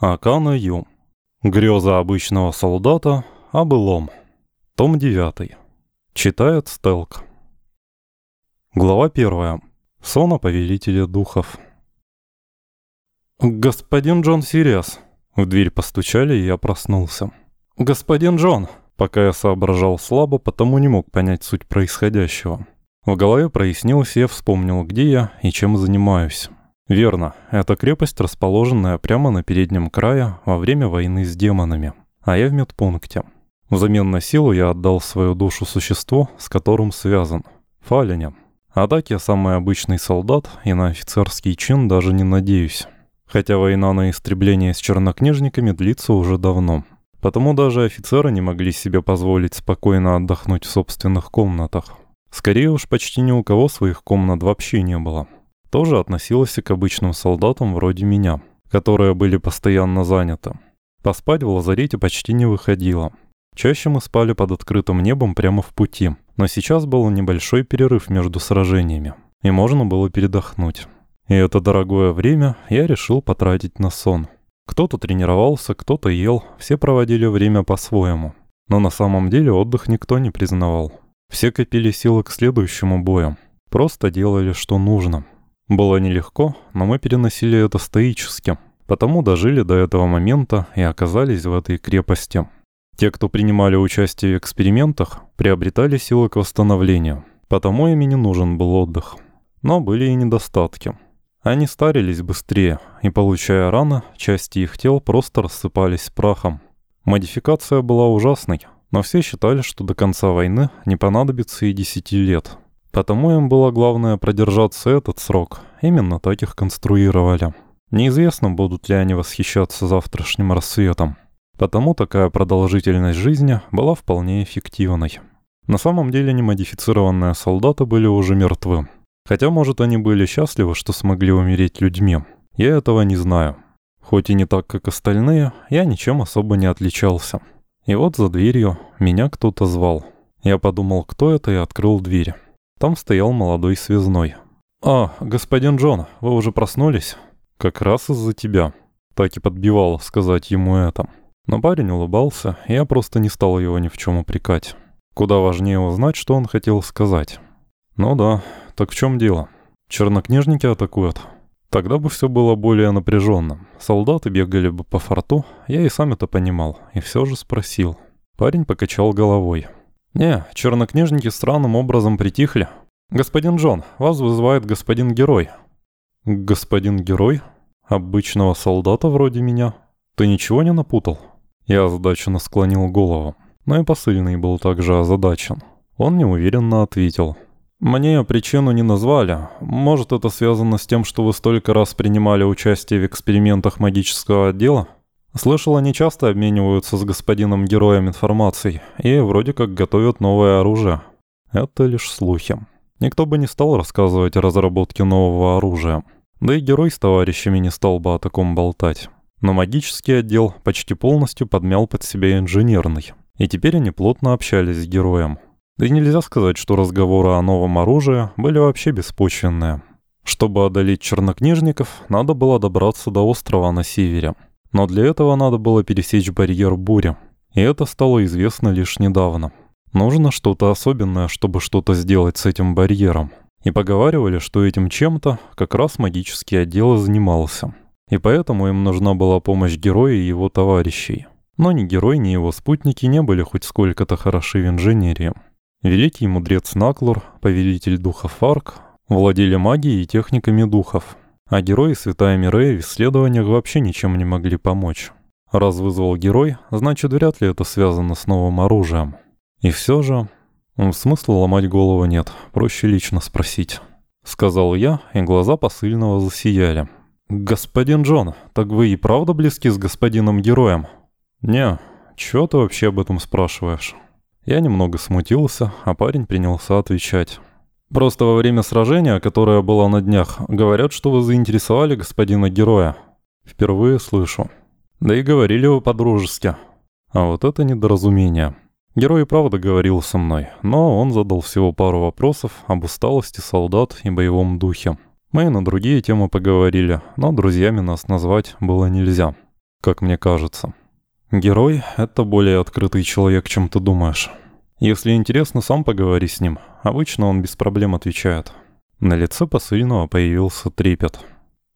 Акана Ю. Греза обычного солдата о былом. Том 9. Читает Стелк. Глава 1. Сон о повелителе духов. «Господин Джон Сириас!» В дверь постучали, и я проснулся. «Господин Джон!» Пока я соображал слабо, потому не мог понять суть происходящего. В голове прояснилось, и я вспомнил, где я и чем занимаюсь. Верно, это крепость, расположенная прямо на переднем крае во время войны с демонами, а я в медпункте. Взамен на силу я отдал свою душу существу, с которым связан. Фалине. А так я самый обычный солдат, и на офицерский чин даже не надеюсь. Хотя война на истребление с чернокнижниками длится уже давно. Потому даже офицеры не могли себе позволить спокойно отдохнуть в собственных комнатах. Скорее уж почти ни у кого своих комнат вообще не было тоже относилась к обычным солдатам вроде меня, которые были постоянно заняты. Поспать в лазарете почти не выходило. Чаще мы спали под открытым небом прямо в пути, но сейчас был небольшой перерыв между сражениями, и можно было передохнуть. И это дорогое время я решил потратить на сон. Кто-то тренировался, кто-то ел, все проводили время по-своему. Но на самом деле отдых никто не признавал. Все копили силы к следующему бою. Просто делали, что нужно. Было нелегко, но мы переносили это стоически, потому дожили до этого момента и оказались в этой крепости. Те, кто принимали участие в экспериментах, приобретали силы к восстановлению, потому им и не нужен был отдых. Но были и недостатки. Они старились быстрее, и, получая раны, части их тел просто рассыпались прахом. Модификация была ужасной, но все считали, что до конца войны не понадобится и 10 лет. Потому им было главное продержаться этот срок. Именно так их конструировали. Неизвестно, будут ли они восхищаться завтрашним рассветом. Потому такая продолжительность жизни была вполне эффективной. На самом деле немодифицированные солдаты были уже мертвы. Хотя, может, они были счастливы, что смогли умереть людьми. Я этого не знаю. Хоть и не так, как остальные, я ничем особо не отличался. И вот за дверью меня кто-то звал. Я подумал, кто это, и открыл дверь. Там стоял молодой связной. «А, господин Джон, вы уже проснулись?» «Как раз из-за тебя». Так и подбивал сказать ему это. Но парень улыбался, и я просто не стал его ни в чем упрекать. Куда важнее узнать, что он хотел сказать. «Ну да, так в чем дело? Чернокнижники атакуют?» Тогда бы все было более напряженно. Солдаты бегали бы по форту, я и сам это понимал, и все же спросил. Парень покачал головой. «Не, чернокнижники странным образом притихли. Господин Джон, вас вызывает господин Герой». «Господин Герой? Обычного солдата вроде меня? Ты ничего не напутал?» Я озадаченно склонил голову, но и посыльный был также озадачен. Он неуверенно ответил. «Мне причину не назвали. Может, это связано с тем, что вы столько раз принимали участие в экспериментах магического отдела?» Слышал, они часто обмениваются с господином героем информацией и вроде как готовят новое оружие. Это лишь слухи. Никто бы не стал рассказывать о разработке нового оружия. Да и герой с товарищами не стал бы о таком болтать. Но магический отдел почти полностью подмял под себя инженерный. И теперь они плотно общались с героем. Да и нельзя сказать, что разговоры о новом оружии были вообще беспочвенные. Чтобы одолеть чернокнижников, надо было добраться до острова на севере. Но для этого надо было пересечь барьер бури. И это стало известно лишь недавно. Нужно что-то особенное, чтобы что-то сделать с этим барьером. И поговаривали, что этим чем-то как раз магический отдел занимался. И поэтому им нужна была помощь героя и его товарищей. Но ни герой, ни его спутники не были хоть сколько-то хороши в инженерии. Великий мудрец Наклор, повелитель духов Фарк, владели магией и техниками духов – а герои Святая Мирея в исследованиях вообще ничем не могли помочь. Раз вызвал герой, значит вряд ли это связано с новым оружием. И все же... Смысла ломать голову нет, проще лично спросить. Сказал я, и глаза посыльного засияли. «Господин Джон, так вы и правда близки с господином героем?» «Не, чего ты вообще об этом спрашиваешь?» Я немного смутился, а парень принялся отвечать. Просто во время сражения, которое было на днях, говорят, что вы заинтересовали господина героя. Впервые слышу. Да и говорили вы по-дружески. А вот это недоразумение. Герой правда говорил со мной, но он задал всего пару вопросов об усталости солдат и боевом духе. Мы и на другие темы поговорили, но друзьями нас назвать было нельзя. как мне кажется. Герой — это более открытый человек, чем ты думаешь. Если интересно, сам поговори с ним. Обычно он без проблем отвечает. На лице посыльного появился трепет.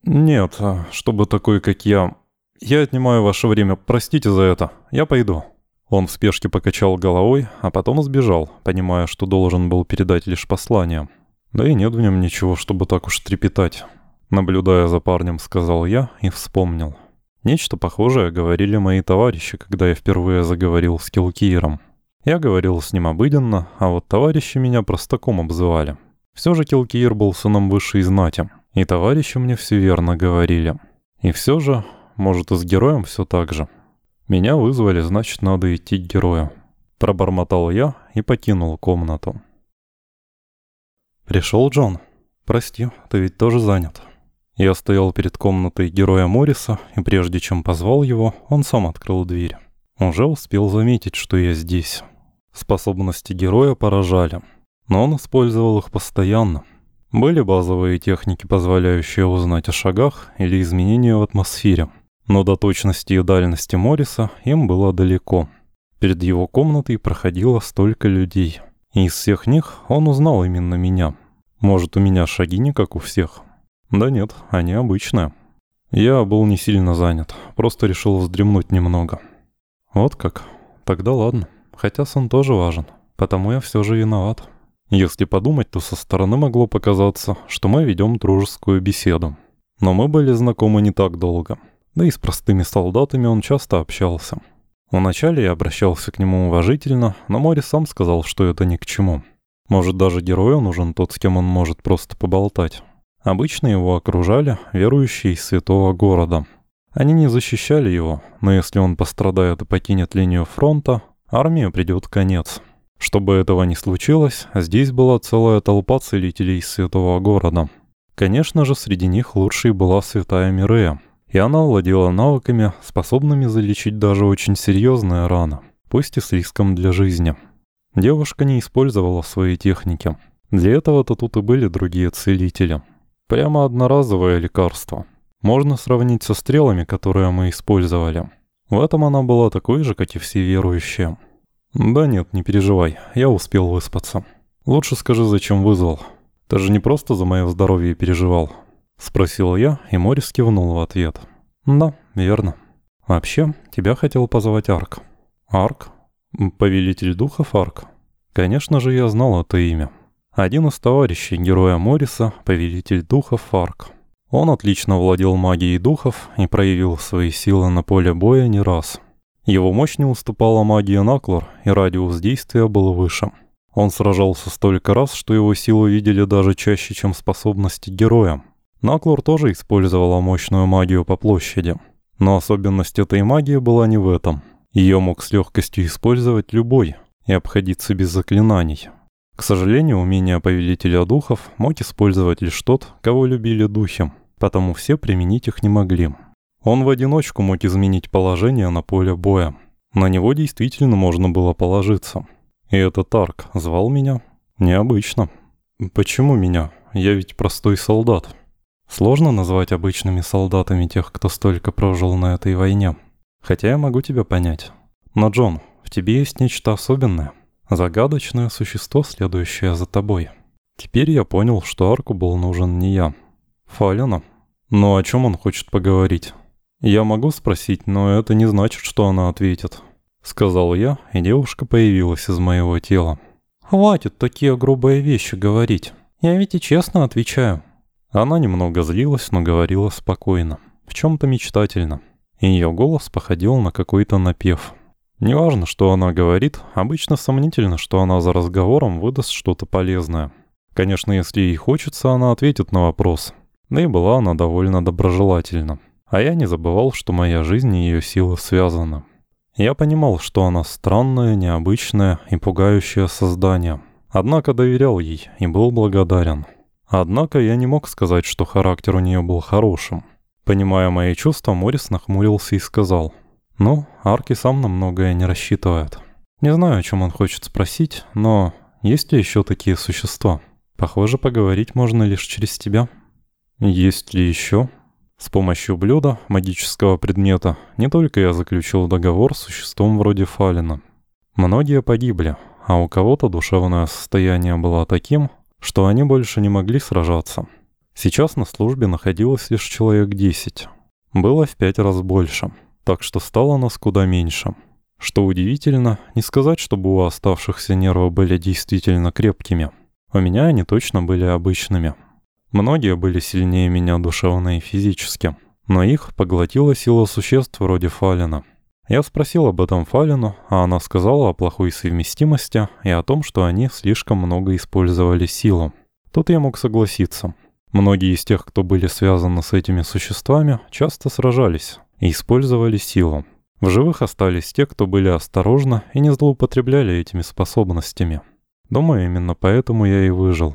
«Нет, а чтобы такой, как я... Я отнимаю ваше время, простите за это. Я пойду». Он в спешке покачал головой, а потом сбежал, понимая, что должен был передать лишь послание. Да и нет в нем ничего, чтобы так уж трепетать. Наблюдая за парнем, сказал я и вспомнил. Нечто похожее говорили мои товарищи, когда я впервые заговорил с Килкиером. Я говорил с ним обыденно, а вот товарищи меня простаком обзывали. Все же Килкиер был сыном высшей знати, и товарищи мне все верно говорили. И все же, может и с героем все так же. Меня вызвали, значит, надо идти к герою. Пробормотал я и покинул комнату. Пришел Джон. Прости, ты ведь тоже занят. Я стоял перед комнатой героя Морриса, и прежде чем позвал его, он сам открыл дверь. Уже успел заметить, что я здесь. Способности героя поражали, но он использовал их постоянно. Были базовые техники, позволяющие узнать о шагах или изменению в атмосфере – но до точности и дальности Морриса им было далеко. Перед его комнатой проходило столько людей. И из всех них он узнал именно меня. Может, у меня шаги не как у всех? Да нет, они обычные. Я был не сильно занят, просто решил вздремнуть немного. Вот как? Тогда ладно. Хотя сон тоже важен, потому я все же виноват. Если подумать, то со стороны могло показаться, что мы ведем дружескую беседу. Но мы были знакомы не так долго. Да и с простыми солдатами он часто общался. Вначале я обращался к нему уважительно, но Мори сам сказал, что это ни к чему. Может, даже герою нужен тот, с кем он может просто поболтать. Обычно его окружали верующие из святого города. Они не защищали его, но если он пострадает и покинет линию фронта, армии придет конец. Чтобы этого не случилось, здесь была целая толпа целителей святого города. Конечно же, среди них лучшей была святая Мирея – и она владела навыками, способными залечить даже очень серьезные раны, пусть и с риском для жизни. Девушка не использовала свои техники. Для этого-то тут и были другие целители. Прямо одноразовое лекарство. Можно сравнить со стрелами, которые мы использовали. В этом она была такой же, как и все верующие. Да нет, не переживай, я успел выспаться. Лучше скажи, зачем вызвал. Ты же не просто за мое здоровье переживал. Спросил я, и Морис кивнул в ответ. «Да, верно. Вообще, тебя хотел позвать Арк». «Арк? Повелитель духов Арк?» Конечно же, я знал это имя. Один из товарищей героя Морриса, повелитель духов Арк. Он отлично владел магией духов и проявил свои силы на поле боя не раз. Его мощь не уступала магии Наклор, и радиус действия был выше. Он сражался столько раз, что его силу видели даже чаще, чем способности героя. Наклор тоже использовала мощную магию по площади. Но особенность этой магии была не в этом. Ее мог с легкостью использовать любой и обходиться без заклинаний. К сожалению, умение Повелителя Духов мог использовать лишь тот, кого любили духи, потому все применить их не могли. Он в одиночку мог изменить положение на поле боя. На него действительно можно было положиться. И этот Арк звал меня? Необычно. Почему меня? Я ведь простой солдат. Сложно назвать обычными солдатами тех, кто столько прожил на этой войне. Хотя я могу тебя понять. Но, Джон, в тебе есть нечто особенное. Загадочное существо, следующее за тобой. Теперь я понял, что Арку был нужен не я. Фалена. Но о чем он хочет поговорить? Я могу спросить, но это не значит, что она ответит. Сказал я, и девушка появилась из моего тела. Хватит такие грубые вещи говорить. Я ведь и честно отвечаю. Она немного злилась, но говорила спокойно, в чем-то мечтательно. Ее голос походил на какой-то напев. Неважно, что она говорит, обычно сомнительно, что она за разговором выдаст что-то полезное. Конечно, если ей хочется, она ответит на вопрос. Да и была она довольно доброжелательна. А я не забывал, что моя жизнь и ее силы связаны. Я понимал, что она странное, необычное и пугающее создание. Однако доверял ей и был благодарен. Однако я не мог сказать, что характер у нее был хорошим. Понимая мои чувства, Морис нахмурился и сказал. «Ну, Арки сам на многое не рассчитывает. Не знаю, о чем он хочет спросить, но есть ли еще такие существа? Похоже, поговорить можно лишь через тебя». «Есть ли еще?» С помощью блюда, магического предмета, не только я заключил договор с существом вроде Фалина. Многие погибли, а у кого-то душевное состояние было таким, что они больше не могли сражаться. Сейчас на службе находилось лишь человек 10. Было в пять раз больше, так что стало нас куда меньше. Что удивительно, не сказать, чтобы у оставшихся нервы были действительно крепкими. У меня они точно были обычными. Многие были сильнее меня душевно и физически, но их поглотила сила существ вроде Фалина. Я спросил об этом Фалину, а она сказала о плохой совместимости и о том, что они слишком много использовали силу. Тут я мог согласиться. Многие из тех, кто были связаны с этими существами, часто сражались и использовали силу. В живых остались те, кто были осторожны и не злоупотребляли этими способностями. Думаю, именно поэтому я и выжил.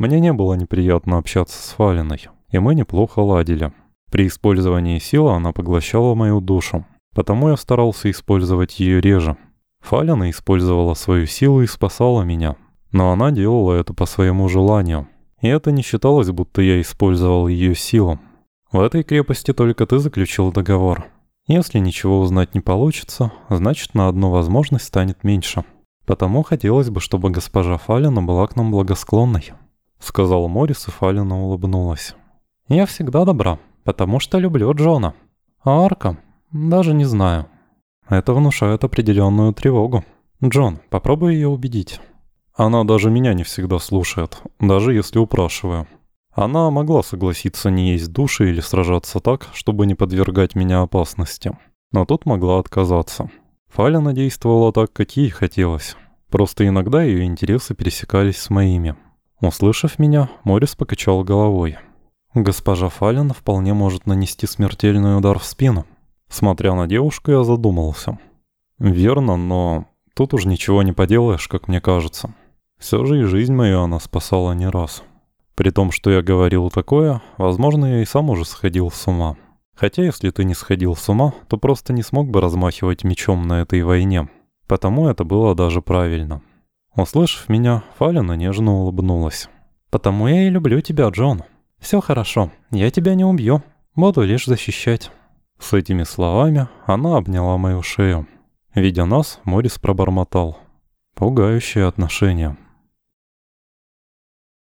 Мне не было неприятно общаться с Фалиной, и мы неплохо ладили. При использовании силы она поглощала мою душу, потому я старался использовать ее реже. Фалина использовала свою силу и спасала меня, но она делала это по своему желанию. И это не считалось, будто я использовал ее силу. В этой крепости только ты заключил договор. Если ничего узнать не получится, значит на одну возможность станет меньше. Потому хотелось бы, чтобы госпожа Фалина была к нам благосклонной. — сказал Морис, и Фалина улыбнулась. «Я всегда добра, потому что люблю Джона. А Арка? Даже не знаю. Это внушает определенную тревогу. Джон, попробуй ее убедить». Она даже меня не всегда слушает, даже если упрашиваю. Она могла согласиться не есть души или сражаться так, чтобы не подвергать меня опасности. Но тут могла отказаться. Фалина действовала так, как ей хотелось. Просто иногда ее интересы пересекались с моими. Услышав меня, Морис покачал головой. Госпожа Фален вполне может нанести смертельный удар в спину. Смотря на девушку, я задумался. Верно, но тут уж ничего не поделаешь, как мне кажется. Все же и жизнь мою она спасала не раз. При том, что я говорил такое, возможно, я и сам уже сходил с ума. Хотя, если ты не сходил с ума, то просто не смог бы размахивать мечом на этой войне. Потому это было даже правильно. Услышав меня, Фалина нежно улыбнулась. «Потому я и люблю тебя, Джон. Все хорошо, я тебя не убью, буду лишь защищать». С этими словами она обняла мою шею. Видя нас, Морис пробормотал. «Пугающие отношения».